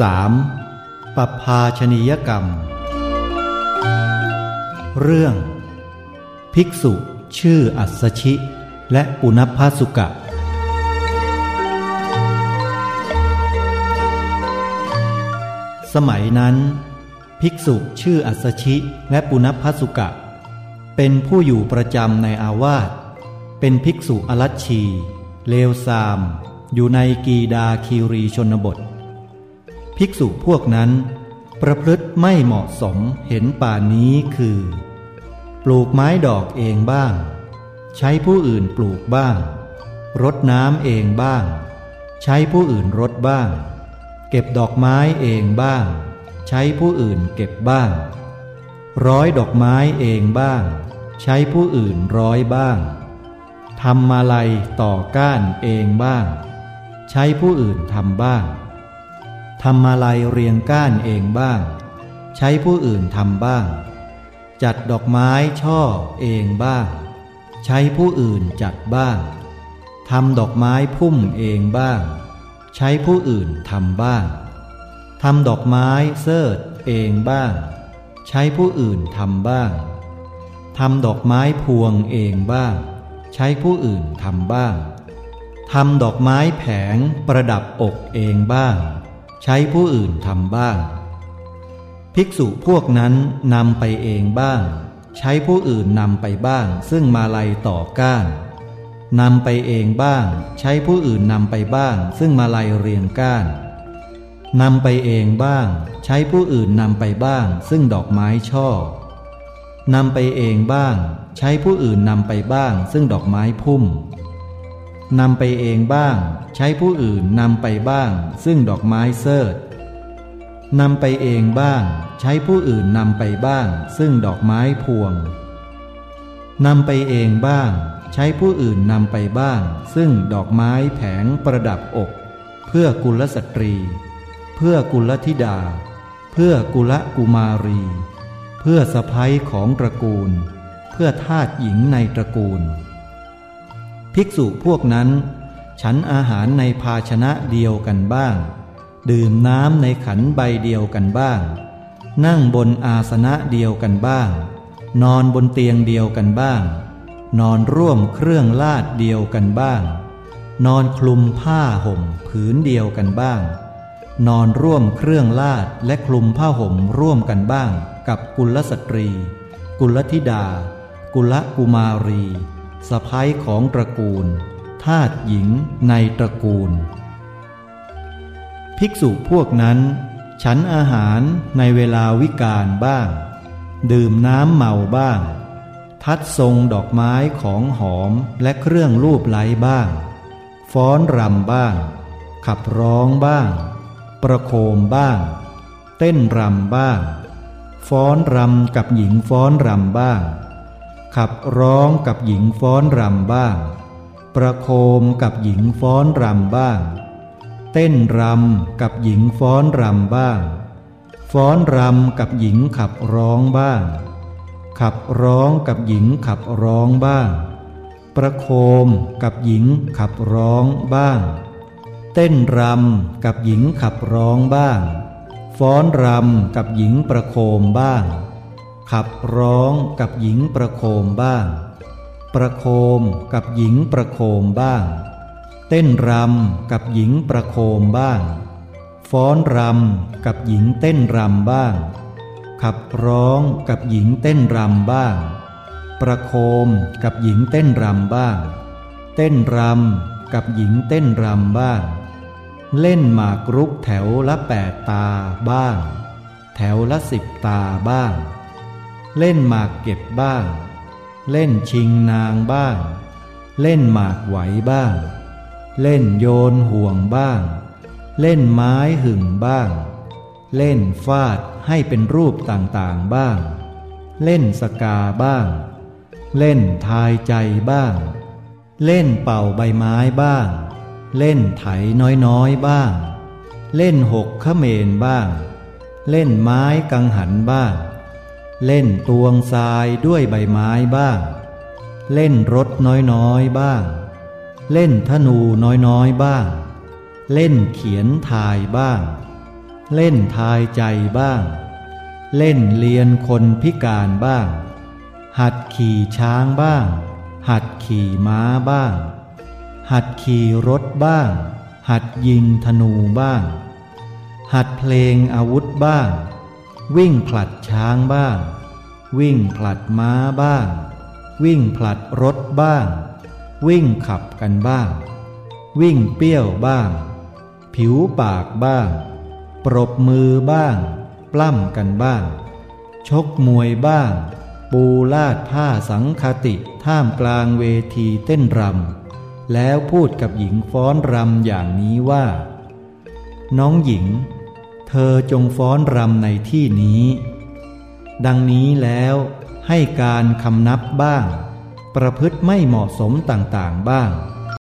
3. ปภาชนียกรรม เรื่อง ภิกษุชื่ออัศชิ และปุณพสุกะ สมัยนั้น ภิกษุชื่ออัศชิและปุณพสุกะ เป็นผู้อยู่ประจำในอาวาส เป็นภิกษุอรัชชี เลวซาม อยู่ในกีดาคีรีชนบท ภิกษุพวกนั้น ประพฤติไม่เหมาะสมเห็นป่านี้คือ ปลูกไม้ดอกเองบ้าง ใช้ผู้อื่นปลูกบ้าง รดน้ำเองบ้าง ใช้ผู้อื่นรดบ้าง เก็บดอกไม้เองบ้าง ใช้ผู้อื่นเก็บบ้าง ร้อยดอกไม้เองบ้าง ใช้ผู้อื่นร้อยบ้างทำมาลัยต่อก้านเองบ้าง ใช้ผู้อื่นทำบ้าง ทำมาลัยเรียงก้านเองบ้าง ใช้ผู้อื่นทำบ้าง จัดดอกไม้ช่อเองบ้าง ใช้ผู้อื่นจัดบ้างทำดอกไม้พุ่มเองบ้าง ใช้ผู้อื่นทำบ้างทำดอกไม้เสิร์เองบ้าง ใช้ผู้อื่นทำบ้างทำดอกไม้พวงเองบ้าง ใช้ผู้อื่นทำบ้างทำดอกไม้แผงประดับอกเองบ้าง ใช้ผู้อื่นทำบ้าง ภิกษุพวกนั้นนำไปเองบ้าง ใช้ผู้อื่นนำไปบ้าง ซึ่งมาลัยต่อก้านนำไปเองบ้าง ใช้ผู้อื่นนำไปบ้าง ซึ่งมาลัยเรียงก้านนำไปเองบ้าง ใช้ผู้อื่นนำไปบ้าง ซึ่งดอกไม้ช่อนำไปเองบ้าง ใช้ผู้อื่นนำไปบ้าง ซึ่งดอกไม้พุ่ม นำไปเองบ้าง ใช้ผู้อื่นนำไปบ้าง ซึ่งดอกไม้เสิร์นำไปเองบ้าง ใช้ผู้อื่นนำไปบ้าง ซึ่งดอกไม้พวงนำไปเองบ้าง ใช้ผู้อื่นนำไปบ้าง ซึ่งดอกไม้แผงประดับอก เพื่อกุลสตรี เพื่อกุลธิดา เพื่อกุลกุมารี เพื่อสะพ้ยของตระกูล เพื่อทาตหญิงในตระกูล ภิกษุพวกนั้น ฉันอาหารในภาชนะเดียวกันบ้าง ดื่มน้ำในขันใบเดียวกันบ้าง นั่งบนอาสนะเดียวกันบ้าง นอนบนเตียงเดียวกันบ้าง นอนร่วมเครื่องลาดเดียวกันบ้าง นอนคลุมผ้าห่มผืนเดียวกันบ้าง นอนร่วมเครื่องลาดและคลุมผ้าห่มร่วมกันบ้าง กับกุลสตรี กุลธิดา กุลกุมารี สะพ้ายของตระกูล ทาตหญิงในตระกูล ภิกษุพวกนั้น ฉันอาหารในเวลาวิกาลบ้าง ดื่มน้ำเมาบ้างทัดทรงดอกไม้ของหอมและเครื่องรูปไล้บ้าง ฟ้อนรำบ้าง ขับร้องบ้าง ประโคมบ้าง เต้นรำบ้าง ฟ้อนรำกับหญิงฟ้อนรำบ้าง ขับร้องกับหญิงฟ้อนรำบ้าง ประโคมกับหญิงฟ้อนรำบ้าง เต้นรำกับหญิงฟ้อนรำบ้าง ฟ้อนรำกับหญิงขับร้องบ้าง ขับร้องกับหญิงขับร้องบ้าง ประโคมกับหญิงขับร้องบ้าง เต้นรำกับหญิงขับร้องบ้าง ฟ้อนรำกับหญิงประโคมบ้าง ขับร้องกับหญิงประโคมบ้าง ประโคมกับหญิงประโคมบ้าง เต้นรำกับหญิงประโคมบ้าง ฟ้อนรำกับหญิงเต้นรำบ้าง ขับร้องกับหญิงเต้นรำบ้าง ประโคมกับหญิงเต้นรำบ้าง เต้นรำกับหญิงเต้นรำบ้าง เล่นหมากรุกแถวละแปดตาบ้าง แถวละสิบตาบ้าง เล่นหมากเก็บบ้าง เล่นชิงนางบ้าง เล่นหมากไหวบ้าง เล่นโยนห่วงบ้าง เล่นไม้หึ่งบ้าง เล่นฟาดให้เป็นรูปต่างๆบ้าง เล่นสกาบ้าง เล่นทายใจบ้าง เล่นเป่าใบไม้บ้าง เล่นไถน้อยๆบ้าง เล่นหกขเมนบ้าง เล่นไม้กังหันบ้าง เล่นตวงทรายด้วยใบไม้บ้าง เล่นรถน้อยๆบ้าง เล่นธนูน้อยๆบ้าง เล่นเขียนทายบ้าง เล่นทายใจบ้าง เล่นเลียนคนพิการบ้าง หัดขี่ช้างบ้าง หัดขี่ม้าบ้าง หัดขี่รถบ้าง หัดยิงธนูบ้าง หัดเพลงอาวุธบ้าง วิ่งผลัดช้างบ้าง วิ่งผลัดม้าบ้าง วิ่งผลัดรถบ้าง วิ่งขับกันบ้าง วิ่งเปี้ยวบ้าง ผิวปากบ้าง ปรบมือบ้าง ปล้ำกันบ้าง ชกมวยบ้าง ปูลาดผ้าสังคติท่ามกลางเวทีเต้นรำแล้วพูดกับหญิงฟ้อนรำอย่างนี้ว่า น้องหญิง เธอจงฟ้อนรำในที่นี้ ดังนี้แล้วให้การคำนับบ้าง ประพฤติไม่เหมาะสมต่างๆบ้าง